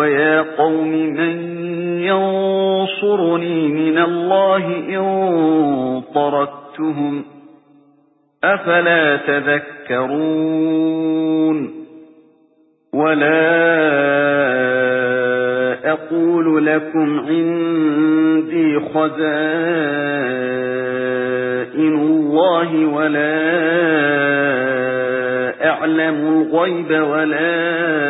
وَيَا قَوْمِ مَن يَنصُرُنِي مِنَ اللَّهِ إِن طَرَدتُّهُمْ أَفَلَا تَذَكَّرُونَ وَلَا أَقُولُ لَكُمْ عِندِي خَزَائِنُ اللَّهِ وَلَا أَعْلَمُ الْغَيْبَ وَلَا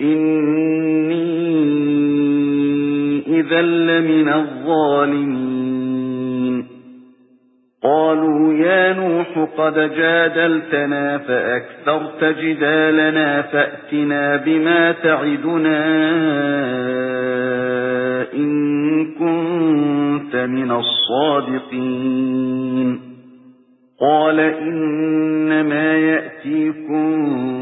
إني إذا لمن الظالمين. قالوا يا نوح قد جادلتنا فأكثرت جدالنا فأتنا بما تعدنا إن كنت من الصادقين. قال إنما يأتيكم